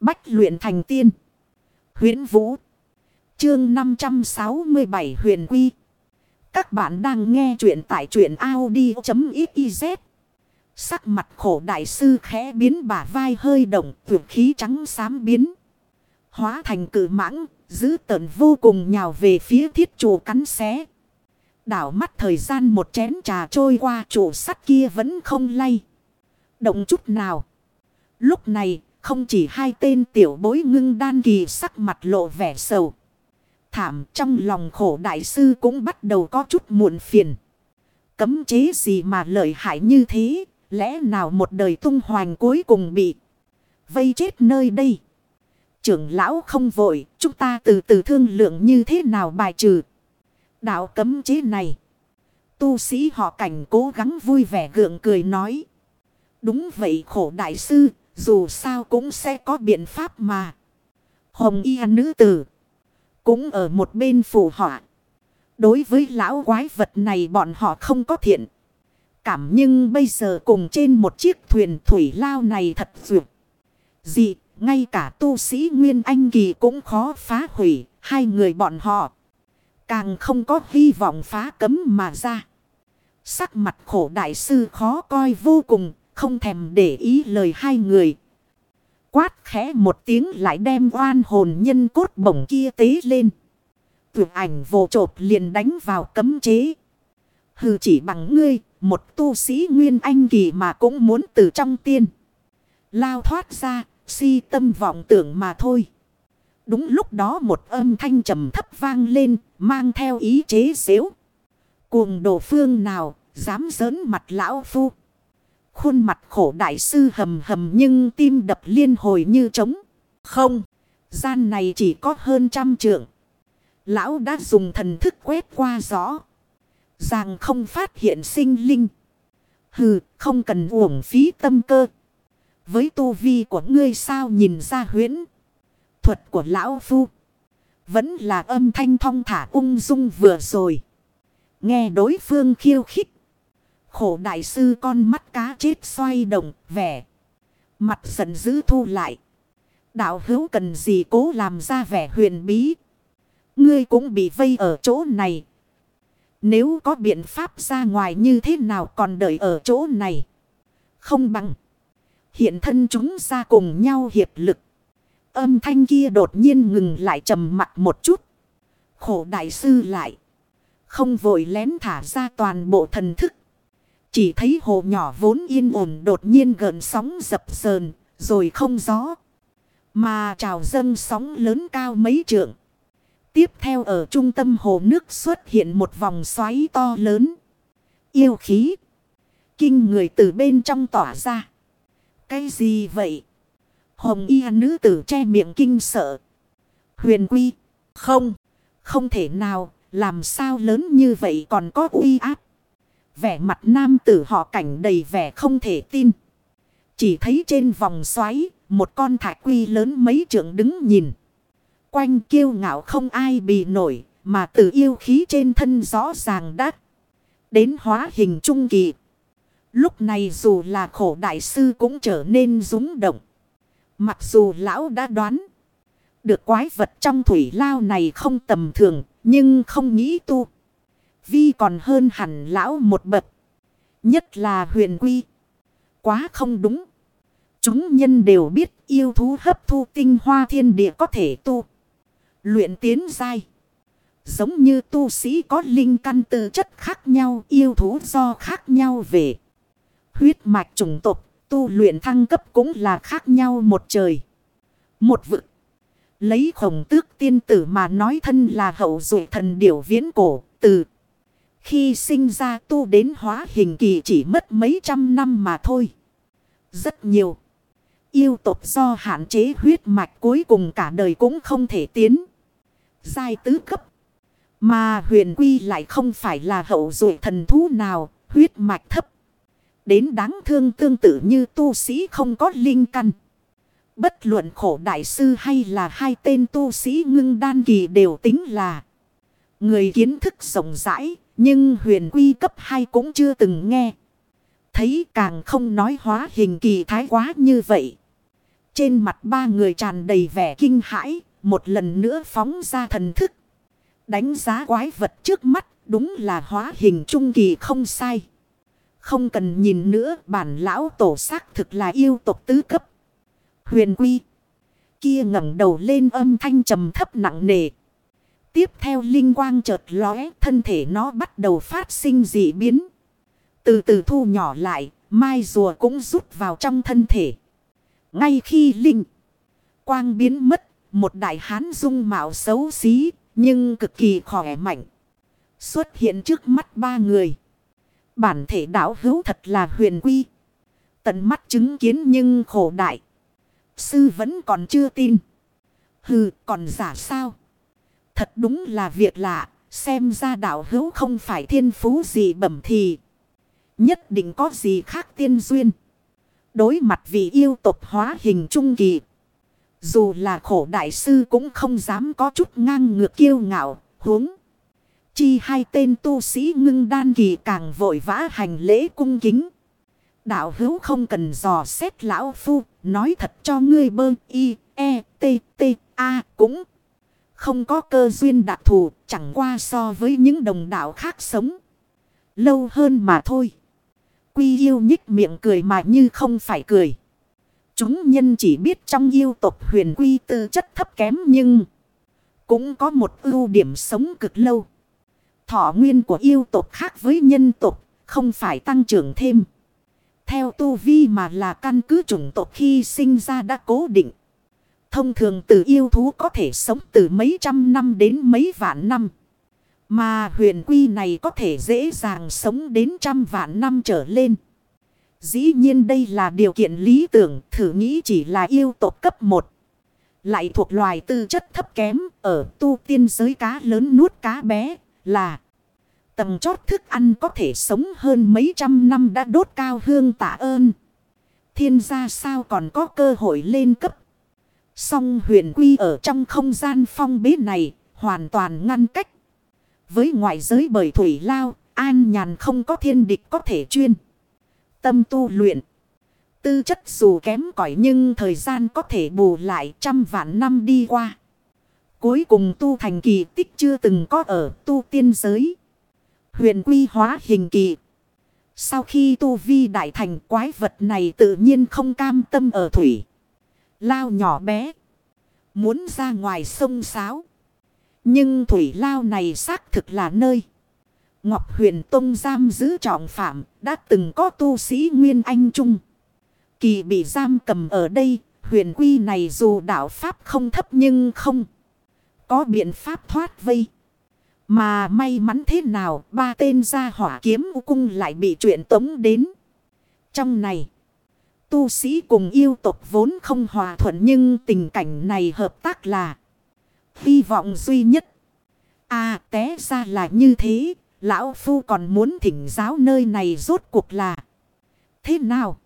Bách luyện thành tiên. huyễn Vũ. Chương 567 huyền quy. Các bạn đang nghe truyện tại truyện Audi.xyz. Sắc mặt khổ đại sư khẽ biến bả vai hơi động, vượt khí trắng xám biến. Hóa thành cử mãng, giữ tợn vô cùng nhào về phía thiết chủ cắn xé. Đảo mắt thời gian một chén trà trôi qua trụ sắt kia vẫn không lay. Động chút nào. Lúc này, không chỉ hai tên tiểu bối ngưng đan kỳ sắc mặt lộ vẻ sầu. Thảm trong lòng khổ đại sư cũng bắt đầu có chút muộn phiền. Cấm chế gì mà lợi hại như thế, lẽ nào một đời tung hoành cuối cùng bị vây chết nơi đây. Trưởng lão không vội, chúng ta từ từ thương lượng như thế nào bài trừ. Đạo cấm chế này. Tu sĩ họ cảnh cố gắng vui vẻ gượng cười nói. Đúng vậy khổ đại sư, dù sao cũng sẽ có biện pháp mà. Hồng y nữ tử. Cũng ở một bên phù họa. Đối với lão quái vật này bọn họ không có thiện. Cảm nhưng bây giờ cùng trên một chiếc thuyền thủy lao này thật duyệt. Dị, ngay cả tu sĩ Nguyên Anh Kỳ cũng khó phá hủy. Hai người bọn họ. Càng không có hy vọng phá cấm mà ra. Sắc mặt khổ đại sư khó coi vô cùng. Không thèm để ý lời hai người. Quát khẽ một tiếng lại đem oan hồn nhân cốt bổng kia tế lên. Vượt ảnh vô trột liền đánh vào cấm chế. Hừ chỉ bằng ngươi, một tu sĩ nguyên anh kỳ mà cũng muốn từ trong tiên. Lao thoát ra, si tâm vọng tưởng mà thôi. Đúng lúc đó một âm thanh trầm thấp vang lên, mang theo ý chế xếu. Cuồng đồ phương nào, dám giỡn mặt lão phu. Khuôn mặt khổ đại sư hầm hầm nhưng tim đập liên hồi như trống. Không, gian này chỉ có hơn trăm trượng. Lão đã dùng thần thức quét qua rõ. Rằng không phát hiện sinh linh. Hừ, không cần uổng phí tâm cơ. Với tu vi của ngươi sao nhìn ra huyễn. Thuật của lão phu. Vẫn là âm thanh thong thả ung dung vừa rồi. Nghe đối phương khiêu khích. Khổ đại sư con mắt cá chết xoay động, vẻ. Mặt giận dữ thu lại. Đạo hữu cần gì cố làm ra vẻ huyền bí. Ngươi cũng bị vây ở chỗ này. Nếu có biện pháp ra ngoài như thế nào còn đợi ở chỗ này. Không bằng. Hiện thân chúng ra cùng nhau hiệp lực. Âm thanh kia đột nhiên ngừng lại trầm mặt một chút. Khổ đại sư lại. Không vội lén thả ra toàn bộ thần thức. Chỉ thấy hồ nhỏ vốn yên ổn đột nhiên gợn sóng dập sờn, rồi không gió. Mà trào dâng sóng lớn cao mấy trượng. Tiếp theo ở trung tâm hồ nước xuất hiện một vòng xoáy to lớn. Yêu khí. Kinh người từ bên trong tỏa ra. Cái gì vậy? Hồng y nữ tử che miệng kinh sợ. Huyền quy. Không. Không thể nào. Làm sao lớn như vậy còn có uy áp. Vẻ mặt nam tử họ cảnh đầy vẻ không thể tin. Chỉ thấy trên vòng xoáy, một con thạch quy lớn mấy trượng đứng nhìn. Quanh kiêu ngạo không ai bị nổi, mà từ yêu khí trên thân rõ ràng đắt. Đến hóa hình trung kỳ. Lúc này dù là khổ đại sư cũng trở nên rúng động. Mặc dù lão đã đoán. Được quái vật trong thủy lao này không tầm thường, nhưng không nghĩ tu. Vi còn hơn hẳn lão một bậc. Nhất là huyền quy. Quá không đúng. Chúng nhân đều biết yêu thú hấp thu tinh hoa thiên địa có thể tu. Luyện tiến dai. Giống như tu sĩ có linh căn tư chất khác nhau, yêu thú do khác nhau về. Huyết mạch chủng tộc, tu luyện thăng cấp cũng là khác nhau một trời. Một vực. Lấy khổng tước tiên tử mà nói thân là hậu dụ thần điểu viễn cổ, từ. Khi sinh ra tu đến hóa hình kỳ chỉ mất mấy trăm năm mà thôi. Rất nhiều. Yêu tộc do hạn chế huyết mạch cuối cùng cả đời cũng không thể tiến. Giai tứ cấp. Mà huyền quy lại không phải là hậu dụ thần thú nào, huyết mạch thấp. Đến đáng thương tương tự như tu sĩ không có linh căn. Bất luận khổ đại sư hay là hai tên tu sĩ ngưng đan kỳ đều tính là người kiến thức rộng rãi, nhưng huyền quy cấp 2 cũng chưa từng nghe. Thấy càng không nói hóa hình kỳ thái quá như vậy. Trên mặt ba người tràn đầy vẻ kinh hãi, một lần nữa phóng ra thần thức. Đánh giá quái vật trước mắt, đúng là hóa hình trung kỳ không sai. Không cần nhìn nữa, bản lão tổ xác thực là yêu tộc tứ cấp. Huyền quy. Kia ngẩng đầu lên âm thanh trầm thấp nặng nề. Tiếp theo linh quang chợt lóe, thân thể nó bắt đầu phát sinh dị biến. Từ từ thu nhỏ lại, mai rùa cũng rút vào trong thân thể. Ngay khi linh quang biến mất, một đại hán dung mạo xấu xí, nhưng cực kỳ khỏe mạnh. Xuất hiện trước mắt ba người. Bản thể đảo hữu thật là huyền quy. Tận mắt chứng kiến nhưng khổ đại. Sư vẫn còn chưa tin. Hừ, còn giả sao? Thật đúng là việc lạ. Xem ra đạo hữu không phải thiên phú gì bẩm thì. Nhất định có gì khác tiên duyên. Đối mặt vì yêu tộc hóa hình trung kỳ. Dù là khổ đại sư cũng không dám có chút ngang ngược kiêu ngạo, huống. Chi hai tên tu sĩ ngưng đan kỳ càng vội vã hành lễ cung kính. Đạo hữu không cần dò xét lão phu, nói thật cho ngươi bơ y, e, t, t, a cũng không có cơ duyên đặc thù, chẳng qua so với những đồng đạo khác sống. Lâu hơn mà thôi. Quy yêu nhích miệng cười mà như không phải cười. Chúng nhân chỉ biết trong yêu tộc huyền quy tư chất thấp kém nhưng cũng có một ưu điểm sống cực lâu. Thọ nguyên của yêu tộc khác với nhân tộc không phải tăng trưởng thêm. Theo tu vi mà là căn cứ chủng tộc khi sinh ra đã cố định. Thông thường từ yêu thú có thể sống từ mấy trăm năm đến mấy vạn năm. Mà huyền quy này có thể dễ dàng sống đến trăm vạn năm trở lên. Dĩ nhiên đây là điều kiện lý tưởng, thử nghĩ chỉ là yêu tộc cấp 1. Lại thuộc loài tư chất thấp kém, ở tu tiên giới cá lớn nuốt cá bé, là tầng chót thức ăn có thể sống hơn mấy trăm năm đã đốt cao hương tạ ơn. Thiên gia sao còn có cơ hội lên cấp. Song huyền quy ở trong không gian phong bế này hoàn toàn ngăn cách. Với ngoại giới bởi thủy lao, an nhàn không có thiên địch có thể chuyên. Tâm tu luyện. Tư chất dù kém cỏi nhưng thời gian có thể bù lại trăm vạn năm đi qua. Cuối cùng tu thành kỳ tích chưa từng có ở tu tiên giới. Huyền quy hóa hình kỳ. Sau khi tu vi đại thành quái vật này tự nhiên không cam tâm ở thủy. Lao nhỏ bé. Muốn ra ngoài sông sáo. Nhưng thủy lao này xác thực là nơi. Ngọc huyền tông giam giữ trọng phạm. Đã từng có tu sĩ Nguyên Anh Trung. Kỳ bị giam cầm ở đây. Huyền quy này dù đạo Pháp không thấp nhưng không. Có biện pháp thoát vây. Mà may mắn thế nào ba tên gia hỏa kiếm u cung lại bị chuyện tống đến. Trong này, tu sĩ cùng yêu tộc vốn không hòa thuận nhưng tình cảnh này hợp tác là hy vọng duy nhất. À té ra là như thế, lão phu còn muốn thỉnh giáo nơi này rốt cuộc là thế nào?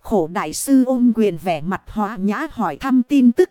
Khổ đại sư ôm quyền vẻ mặt hóa nhã hỏi thăm tin tức.